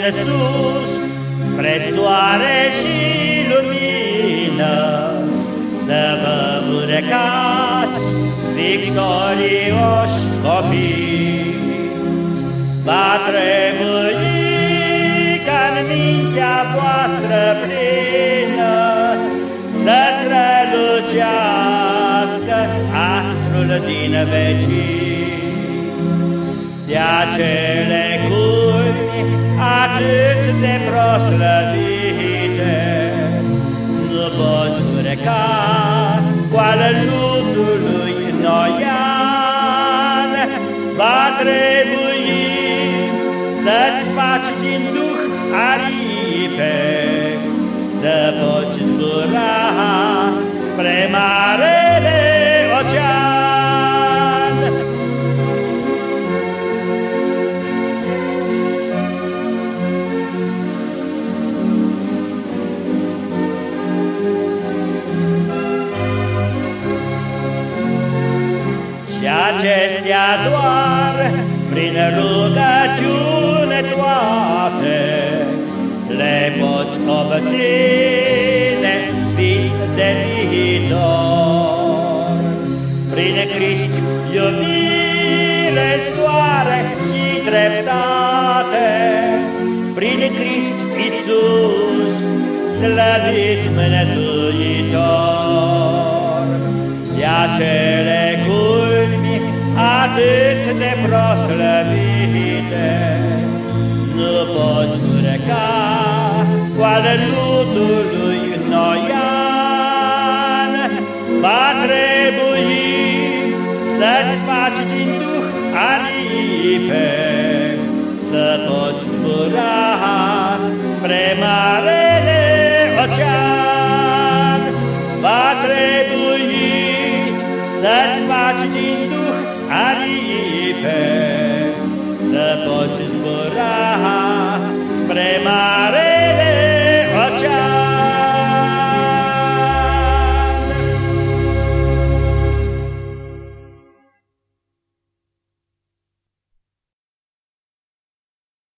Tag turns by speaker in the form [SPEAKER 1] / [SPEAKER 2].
[SPEAKER 1] sus, spre soare și lumină, să vă urcați victorioși copii. Va trebui ca-n mintea voastră plină să strălucească astrul din vecini. De acele culmi atât de proslăvite, nu poți urca cu al ludului noian, va trebui să-ți faci din duh aripe, să poți zbura spre marele Și acestea doar prin rugăciune toate le poți obține vis de viitor. Prin Crist iubire, soare și dreptate, prin Crist Iisus, slăvit mânătuitor. proslăvite, nu poți urca cu ale lutului noian. Va trebui să-ți faci din duh aripe, să poți fura spre marele ocean. Va trebui să-ți faci din duh aripe, să poți zbura spre mare.